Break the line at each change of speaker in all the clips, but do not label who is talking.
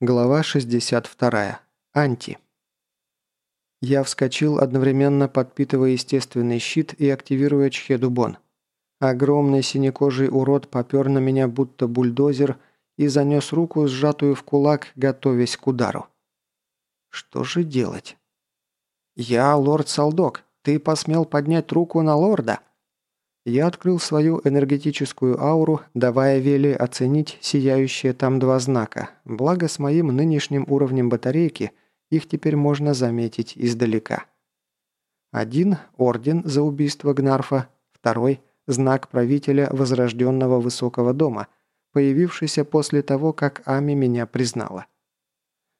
Глава 62. Анти. Я вскочил, одновременно подпитывая естественный щит и активируя Чхедубон. Огромный синекожий урод попер на меня, будто бульдозер, и занес руку, сжатую в кулак, готовясь к удару. Что же делать? «Я лорд Салдок. Ты посмел поднять руку на лорда?» Я открыл свою энергетическую ауру, давая Веле оценить сияющие там два знака. Благо, с моим нынешним уровнем батарейки их теперь можно заметить издалека. Один – орден за убийство Гнарфа, второй – знак правителя возрожденного высокого дома, появившийся после того, как Ами меня признала.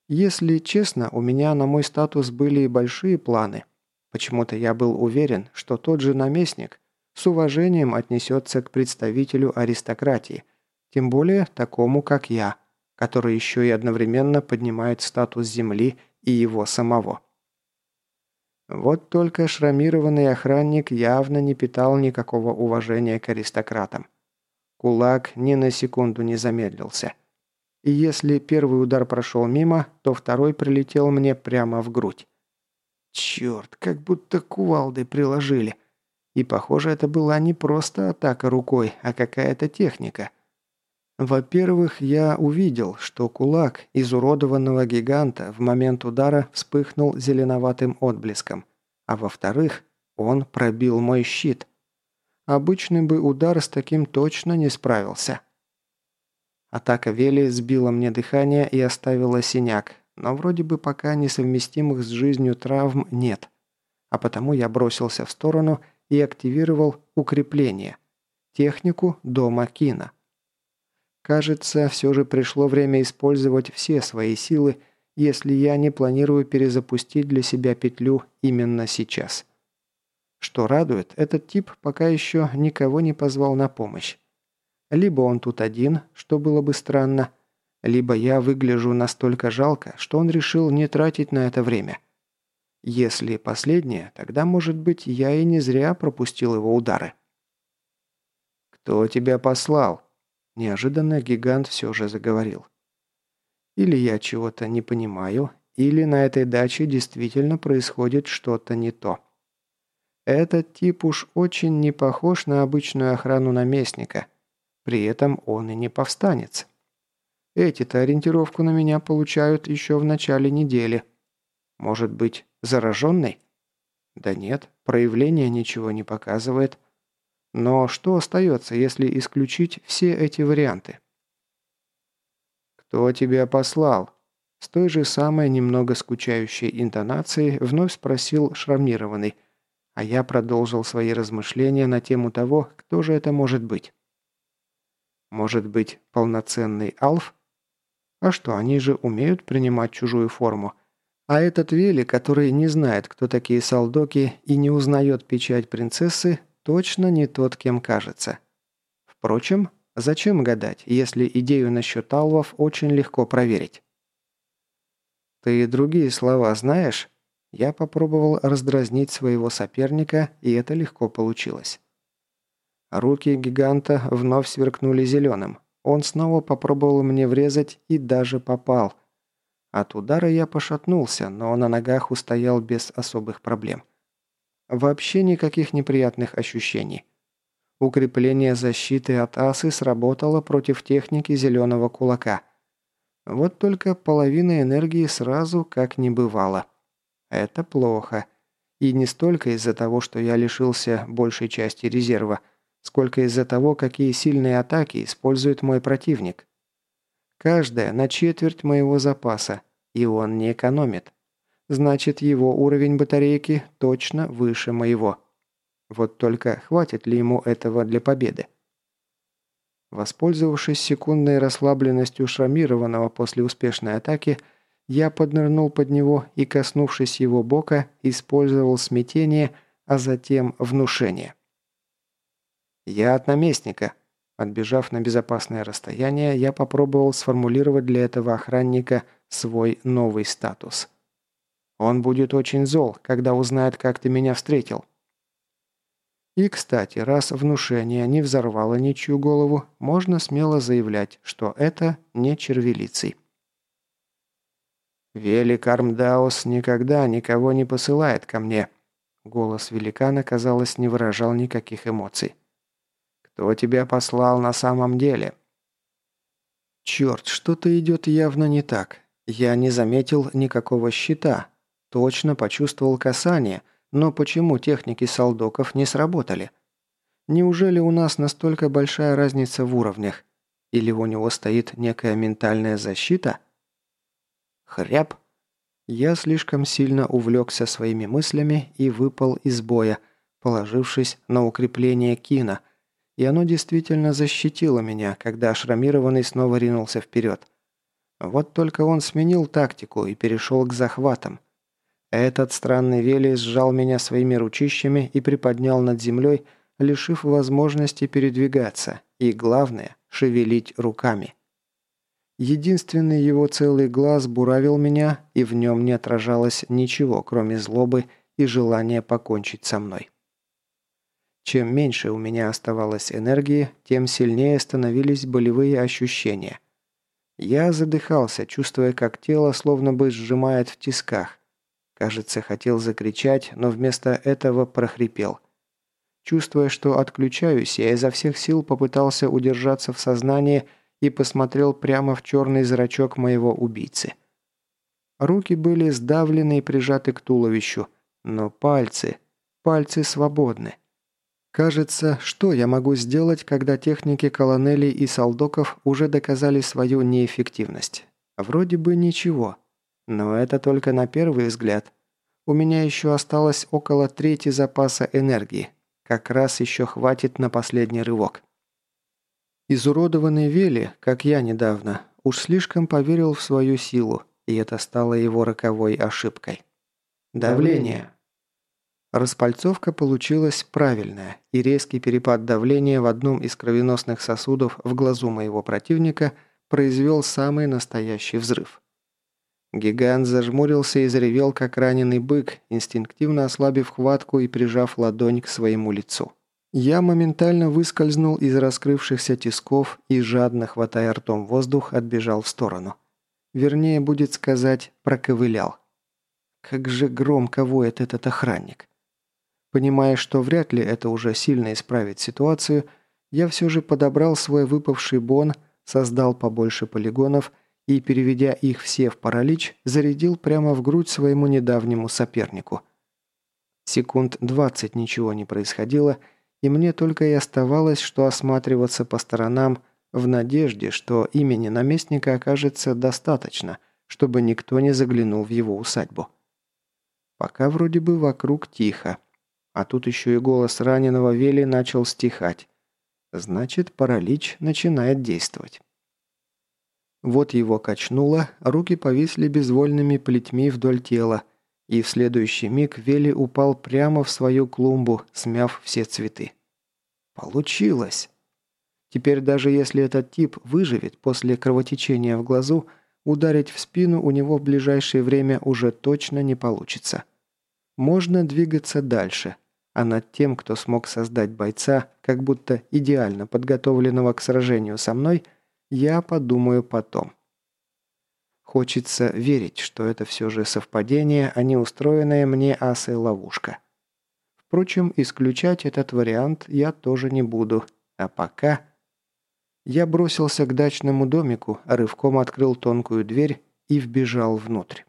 Если честно, у меня на мой статус были и большие планы. Почему-то я был уверен, что тот же наместник – с уважением отнесется к представителю аристократии, тем более такому, как я, который еще и одновременно поднимает статус земли и его самого. Вот только шрамированный охранник явно не питал никакого уважения к аристократам. Кулак ни на секунду не замедлился. И если первый удар прошел мимо, то второй прилетел мне прямо в грудь. Черт, как будто кувалдой приложили. И, похоже, это была не просто атака рукой, а какая-то техника. Во-первых, я увидел, что кулак изуродованного гиганта в момент удара вспыхнул зеленоватым отблеском. А во-вторых, он пробил мой щит. Обычный бы удар с таким точно не справился. Атака Вели сбила мне дыхание и оставила синяк, но вроде бы пока несовместимых с жизнью травм нет. А потому я бросился в сторону и активировал укрепление, технику дома Кина. Кажется, все же пришло время использовать все свои силы, если я не планирую перезапустить для себя петлю именно сейчас. Что радует, этот тип пока еще никого не позвал на помощь. Либо он тут один, что было бы странно, либо я выгляжу настолько жалко, что он решил не тратить на это время. Если последнее, тогда, может быть, я и не зря пропустил его удары. «Кто тебя послал?» Неожиданно гигант все же заговорил. «Или я чего-то не понимаю, или на этой даче действительно происходит что-то не то. Этот тип уж очень не похож на обычную охрану наместника, при этом он и не повстанец. Эти-то ориентировку на меня получают еще в начале недели. Может быть, Зараженный? Да нет, проявление ничего не показывает. Но что остается, если исключить все эти варианты? «Кто тебя послал?» С той же самой немного скучающей интонацией вновь спросил шрамированный, а я продолжил свои размышления на тему того, кто же это может быть. Может быть, полноценный алф? А что, они же умеют принимать чужую форму – а этот Вели, который не знает, кто такие солдоки и не узнает печать принцессы, точно не тот, кем кажется. Впрочем, зачем гадать, если идею насчет алвов очень легко проверить? «Ты другие слова знаешь?» Я попробовал раздразнить своего соперника, и это легко получилось. Руки гиганта вновь сверкнули зеленым. Он снова попробовал мне врезать и даже попал – от удара я пошатнулся, но на ногах устоял без особых проблем. Вообще никаких неприятных ощущений. Укрепление защиты от асы сработало против техники зеленого кулака. Вот только половина энергии сразу как не бывало. Это плохо. И не столько из-за того, что я лишился большей части резерва, сколько из-за того, какие сильные атаки использует мой противник. Каждая на четверть моего запаса, и он не экономит. Значит, его уровень батарейки точно выше моего. Вот только хватит ли ему этого для победы? Воспользовавшись секундной расслабленностью шрамированного после успешной атаки, я поднырнул под него и, коснувшись его бока, использовал смятение, а затем внушение. «Я от наместника», Отбежав на безопасное расстояние, я попробовал сформулировать для этого охранника свой новый статус. Он будет очень зол, когда узнает, как ты меня встретил. И, кстати, раз внушение не взорвало ничью голову, можно смело заявлять, что это не червелицей. «Велик Армдаус никогда никого не посылает ко мне». Голос великана, казалось, не выражал никаких эмоций. «Кто тебя послал на самом деле?» «Черт, что-то идет явно не так. Я не заметил никакого щита. Точно почувствовал касание, но почему техники солдоков не сработали? Неужели у нас настолько большая разница в уровнях? Или у него стоит некая ментальная защита?» Хряб. Я слишком сильно увлекся своими мыслями и выпал из боя, положившись на укрепление кино, и оно действительно защитило меня, когда шрамированный снова ринулся вперед. Вот только он сменил тактику и перешел к захватам. Этот странный Вели сжал меня своими ручищами и приподнял над землей, лишив возможности передвигаться и, главное, шевелить руками. Единственный его целый глаз буравил меня, и в нем не отражалось ничего, кроме злобы и желания покончить со мной. Чем меньше у меня оставалось энергии, тем сильнее становились болевые ощущения. Я задыхался, чувствуя, как тело словно бы сжимает в тисках. Кажется, хотел закричать, но вместо этого прохрипел. Чувствуя, что отключаюсь, я изо всех сил попытался удержаться в сознании и посмотрел прямо в черный зрачок моего убийцы. Руки были сдавлены и прижаты к туловищу, но пальцы, пальцы свободны. Кажется, что я могу сделать, когда техники колонелей и солдоков уже доказали свою неэффективность? Вроде бы ничего. Но это только на первый взгляд. У меня еще осталось около трети запаса энергии. Как раз еще хватит на последний рывок. Изуродованный Вели, как я недавно, уж слишком поверил в свою силу, и это стало его роковой ошибкой. Давление. Распальцовка получилась правильная, и резкий перепад давления в одном из кровеносных сосудов в глазу моего противника произвел самый настоящий взрыв. Гигант зажмурился и заревел, как раненый бык, инстинктивно ослабив хватку и прижав ладонь к своему лицу. Я моментально выскользнул из раскрывшихся тисков и, жадно хватая ртом воздух, отбежал в сторону. Вернее, будет сказать, проковылял. Как же громко воет этот охранник. Понимая, что вряд ли это уже сильно исправит ситуацию, я все же подобрал свой выпавший бон, создал побольше полигонов и, переведя их все в паралич, зарядил прямо в грудь своему недавнему сопернику. Секунд двадцать ничего не происходило, и мне только и оставалось, что осматриваться по сторонам в надежде, что имени наместника окажется достаточно, чтобы никто не заглянул в его усадьбу. Пока вроде бы вокруг тихо, а тут еще и голос раненого Вели начал стихать. Значит, паралич начинает действовать. Вот его качнуло, руки повисли безвольными плетьми вдоль тела – и в следующий миг Вели упал прямо в свою клумбу, смяв все цветы. Получилось! Теперь даже если этот тип выживет после кровотечения в глазу, ударить в спину у него в ближайшее время уже точно не получится. Можно двигаться дальше, а над тем, кто смог создать бойца, как будто идеально подготовленного к сражению со мной, я подумаю потом. Хочется верить, что это все же совпадение, а не устроенная мне асой ловушка. Впрочем, исключать этот вариант я тоже не буду. А пока... Я бросился к дачному домику, рывком открыл тонкую дверь и вбежал внутрь.